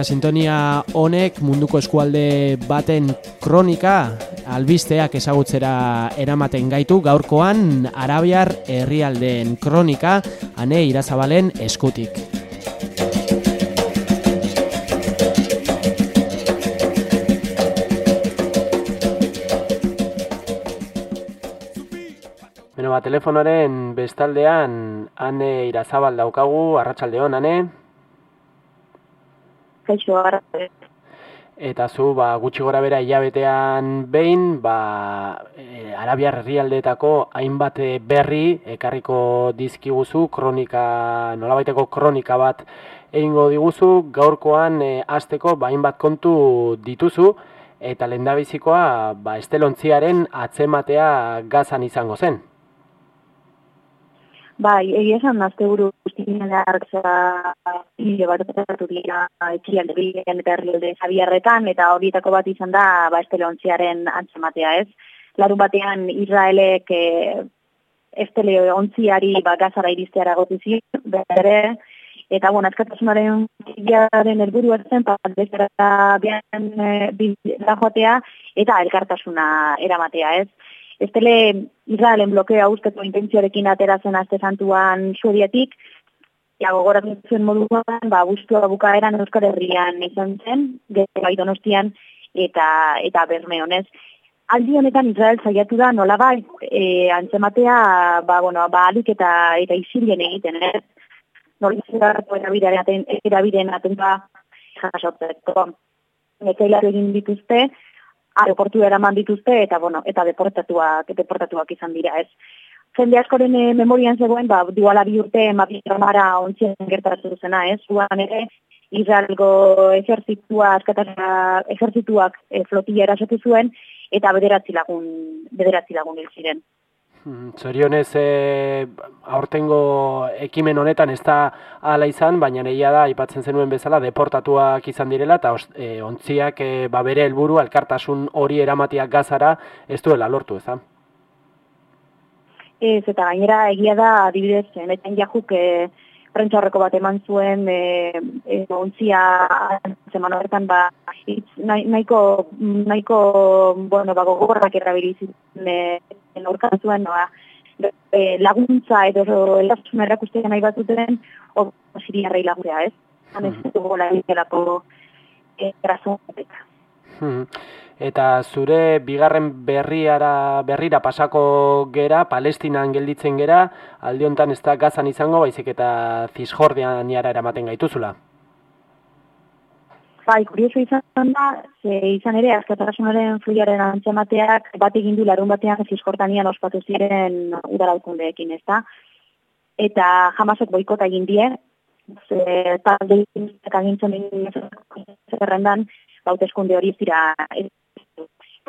Eta sintonia honek munduko eskualde baten kronika albisteak ezagutzera eramaten gaitu gaurkoan Arabiar herrialdeen kronika ane irazabalen eskutik. Beno, ba, telefonoren bestaldean ane irazabal daukagu, arratsaldeon ane? Kaixo Eta zu, ba, gutxi gora bera hilabetean behin, ba, e, Arabiar herrialdeetako hainbat e, berri ekarriko dizkiguzu, kronika, nolabaiteko kronika bat egingo diguzu, gaurkoan e, azteko ba, hainbat kontu dituzu, eta lendabizikoa ba, estelontziaren atzematea gazan izango zen. Bai, egia esan nazte buru guztien hartza hile bat ezatu dira etxialde bilen eta herrialde jabiarretan, eta horietako bat izan da ba, esteleontziaren antzematea ez. Larun batean Israelek e, esteleontziari ba, gazara irizteara gotizien, bere, eta bon, azkatasunaren garen helburu zen, bat bezara bian e, joatea, eta elkartasuna eramatea ez. Estele Israelen blokea usteko intentzioarekin ateratzen azte santuan suedietik, ja gogoratzen zuen moduan, ba, guztua bukaeran Euskal Herrian izan zen, bai donostian, eta, eta berme honez. Aldi honetan Israel zaiatu da nola bai, e, antzematea, ba, bueno, ba, alik eta, eta izilien egiten, ez? Nola izarratu erabideen atentua jasotzeko. Nekailatu egin dituzte, aeroportu eraman dituzte eta bueno, eta deportatuak, deportatuak izan dira, ez. Jende askoren e, memorian zegoen, ba, duala bi urte mapitramara ontzien gertatu zena, ez. Zuan ere, Israelgo ejertzitua, askatara ejertzituak e, flotilla erasatu zuen, eta bederatzi lagun, bederatzi lagun hil ziren. Hmm, zorionez, e, aurtengo ekimen honetan ez da ala izan, baina nahia da, aipatzen zenuen bezala, deportatuak izan direla, eta e, ontziak e, ba bere helburu alkartasun hori eramatiak gazara, ez duela lortu, ez da? Ez, eta gainera egia da, adibidez, neten jajuk, e, prentxarreko bat eman zuen e, e, ontzia zeman horretan ba, nahiko, nahiko bueno, ba, gogorrak errabilizien e, aurkan zuen ba, e, laguntza edo elasun errakustea nahi bat zuten o siria rei lagurea, ez? Han ez dugu la egitelako e, Eta zure bigarren berriara berrira pasako gera, Palestinan gelditzen gera, alde honetan ez da gazan izango, baizik eta Zisjordian niara eramaten gaituzula. Bai, kurioso izan da, ze izan ere, azkatarasunaren fluiaren antzemateak bat egin du larun batean Zisjordanian ospatu ziren udalaukundeekin, ez da? Eta jamasek boikota egin die, ze talde agintzen zerrendan, bauteskunde hori zira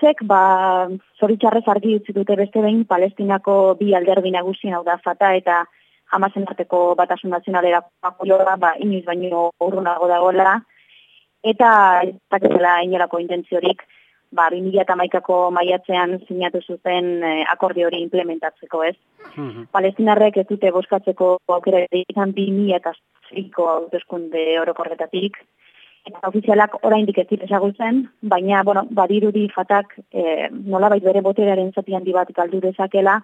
Zek, ba, zoritxarrez argi utzi dute beste behin Palestinako bi alderdi nagusien hau da fata eta jamazen arteko batasun nazionalera pakulora, ba, iniz baino urrunago dagoela. Eta ez dakitela inolako intentziorik, ba, 2000 eta maikako maiatzean sinatu zuten eh, akordi hori implementatzeko ez. Mm Palestinarrek ez dute boskatzeko aukera izan 2000 eta ziriko hautezkunde orokorretatik eta ofizialak oraindik ez dira ezagutzen, baina bueno, badirudi fatak eh nolabait bere boterearen zati handi bat galdu dezakela,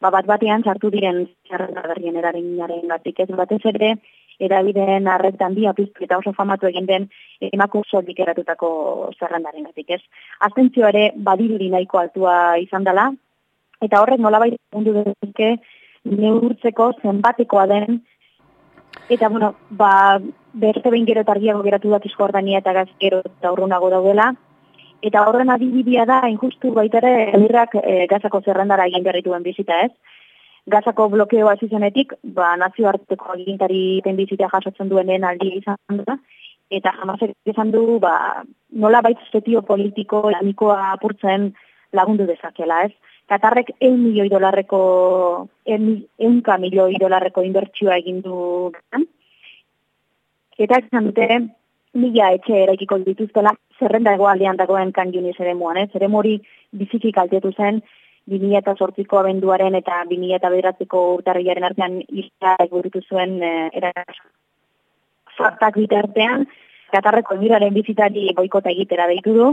ba bat batean sartu diren zerrenda berrien eraginaren ez batez ere erabideen arretan bi apiztu eta oso famatu egin den emako soldik eratutako zerrendaren gatik ez. Aztentzio ere badirudi nahiko altua izan dela, eta horrek nolabait mundu dezake neurtzeko zenbatekoa den Eta, bueno, ba, berte behin gero targiago geratu da Jordania eta gaz gero eta urrunago daudela. Eta horren adibidea da, injustu baitare, emirrak e, gazako zerrendara egin berrituen bizita ez. Gazako blokeoa zizenetik, ba, nazio harteko egintari ten bizita jasotzen duenen aldi izan da. Eta jamazek izan du, ba, nola baitzetio politiko, lanikoa apurtzen lagundu dezakela ez. Katarrek eun milioi dolarreko, eunka milioi dolarreko inbertsioa egin du Eta esan dute, mila etxe eraikiko dituztela, zerrenda egoaldean dagoen kan juniz ere muan, eh? Zere mori biziki kaltetu zen, 2000 eta sortziko abenduaren eta 2000 eta bederatzeko urtarriaren artean izta eguritu zuen eh, era Zartak bitartean, Katarreko emiraren bizitari boikota egitera deitu du,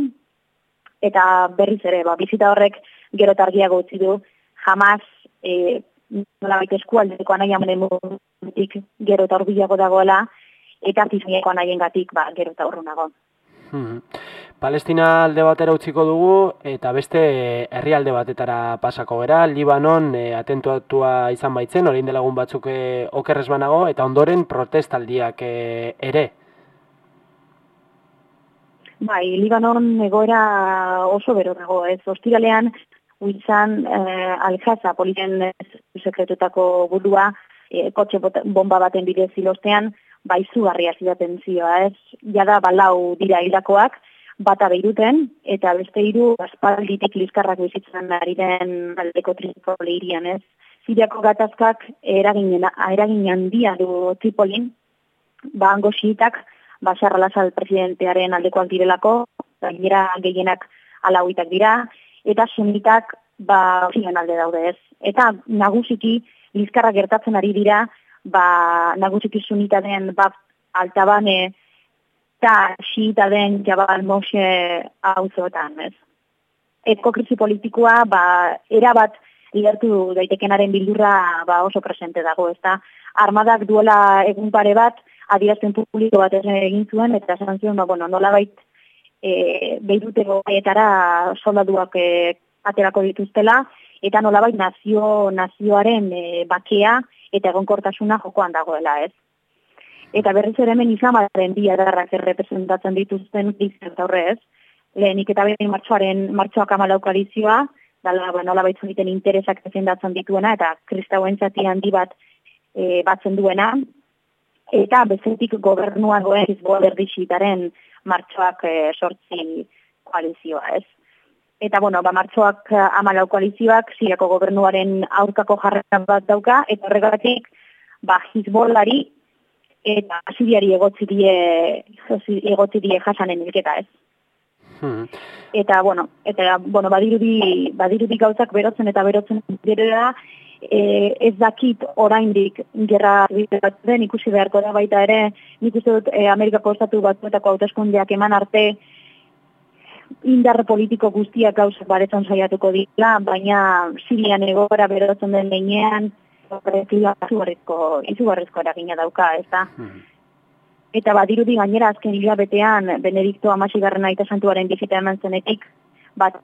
eta berriz ere, ba, bizita horrek gero targiago utzi du, jamaz, e, nola baita eskualdeko anaia mutik gero eta dagoela, eta zizunieko anaien gatik ba, gero eta urrunago. Hmm. Palestina alde batera utziko dugu eta beste herrialde batetara pasako gera, Libanon e, atentuatua izan baitzen, orain delagun batzuk e, okerrez banago, eta ondoren protestaldiak e, ere. Bai, Libanon egoera oso bero dago, ez ostiralean uizan eh, aljaza politen sekretutako burua eh, kotxe bomba baten bidez zilostean, baizu garria zidaten zioa, ez? Jada balau dira hildakoak, bata beiruten, eta beste hiru aspalditik lizkarrak bizitzen ari den aldeko tripoli irian, ez? Ziriako gatazkak eraginen, eragin handia du tripolin, ba hango xiitak, ba sarralazal presidentearen aldekoak direlako, gainera gehienak alauitak dira, eta sunitak ba alde daude ez. Eta nagusiki lizkarra gertatzen ari dira, ba, nagusik izunita den bat altabane eta xiita den jabal mose hauzotan, ez? Eko krisi politikoa, ba, erabat igertu daitekenaren bildurra ba, oso presente dago, ez da? Armadak duela egun pare bat, adierazten publiko bat egin zuen, eta esan zuen, ba, bueno, nola bait, e, beirute goietara soldaduak e, aterako dituztela, eta nolabait nazio nazioaren e, bakea eta egonkortasuna jokoan dagoela, ez? Eta berriz ere hemen izamaren bi adarrak errepresentatzen dituzten bizet aurrez, lehenik eta behin martxoaren martxoak amalau koalizioa, dala, ba, nola baitzen diten interesak defendatzen dituena, eta kristauen zati handi bat e, batzen duena, eta bezetik gobernuan goen izboa berdixitaren martxoak e, sortzi koalizioa, ez? Eta, bueno, ba, martxoak eh, amalau koalizioak, siriako gobernuaren aurkako jarretan bat dauka, eta horregatik, ba, hizbolari, eta siriari egotzi die, egotzi die jasanen ilketa ez. Hmm. Eta, bueno, eta, bueno, badirudi, badirudi gauzak berotzen eta berotzen dira, e, ez dakit oraindik gerra bat den ikusi beharko da baita ere, nik uste dut e, Amerikako estatu batuetako hauteskundeak eman arte, indar politiko guztiak gauzak baretzen saiatuko dira, baina Sirian egora berotzen den lehenean, izugarrizko, izugarrizko eragina dauka, ez da? Hmm. Eta badirudi gainera azken hilabetean Benedikto Amasigarren aita santuaren bizita eman zenetik, bat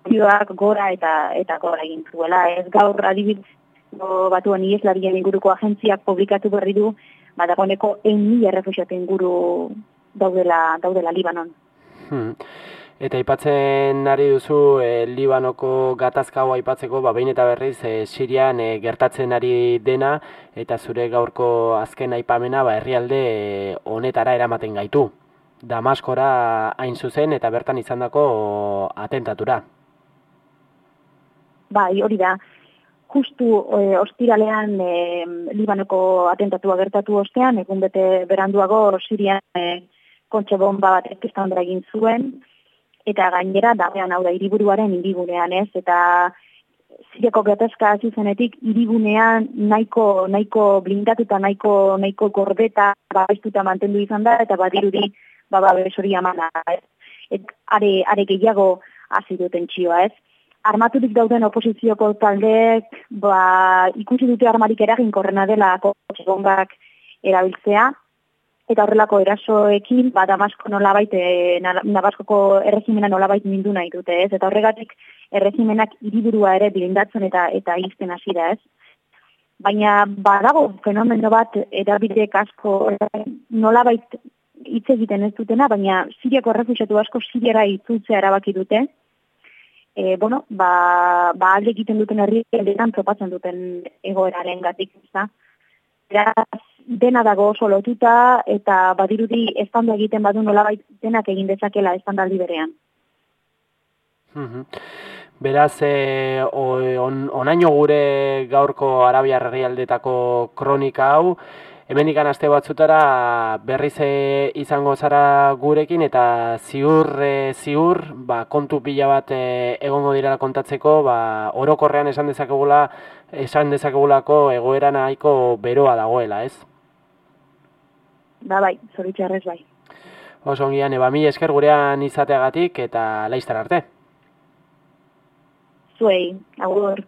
gora eta eta gora egin zuela. Ez gaur adibid batuan ieslarien inguruko agentziak publikatu berri du, badagoneko en mila inguru daudela, daudela Libanon. Hmm. Eta aipatzen ari duzu e, Libanoko gatazkago aipatzeko, ba, behin eta berriz e, Sirian e, gertatzen ari dena, eta zure gaurko azken aipamena ba, herrialde honetara eramaten gaitu. Damaskora hain zuzen eta bertan izandako atentatura. Bai, hori da. Justu e, ostiralean e, Libanoko atentatua gertatu ostean, egun bete beranduago Sirian e, kontxe bomba bat egin zuen, eta gainera dabean hau da hiriburuaren hirigunean ez? Eta zireko gatazka hasi zenetik hirigunean nahiko nahiko blindatuta nahiko nahiko gorbeta babaistuta mantendu izan da eta badirudi baba besori amana ez? Et, are are gehiago hasi duten txioa ez? Armaturik dauden oposizioko taldeek ba ikusi dute armarik eraginkorrena dela kotxe erabiltzea eta horrelako erasoekin, ba, Damasko nolabait, e, Nabaskoko erregimena nolabait mindu nahi dute, ez? Eta horregatik erregimenak hiriburua ere blindatzen eta eta izten hasi da, ez? Baina badago fenomeno bat edabidek asko nolabait hitz egiten ez dutena, baina Siriako errefusiatu asko Siriara itzultzea erabaki dute. E, bueno, ba, ba alde egiten duten herri aldetan topatzen duten egoeraren gatik, ez da? Dena dago oso lotuta eta badirudi estanda egiten badu nolabait denak egin dezakela estandaldi berean. Beraz, eh, on, onaino gure gaurko Arabia herrialdetako kronika hau, hemen ikan aste batzutara berriz e, izango zara gurekin eta ziur, e, ziur, ba, kontu pila bat e, egongo direla kontatzeko, ba, orokorrean esan dezakegula, esan dezakegulako egoera nahiko beroa dagoela, ez? Ba bai, zoritxarrez bai. Oso ongian, eba, mi esker gurean izateagatik eta laiztar arte. Zuei, agur.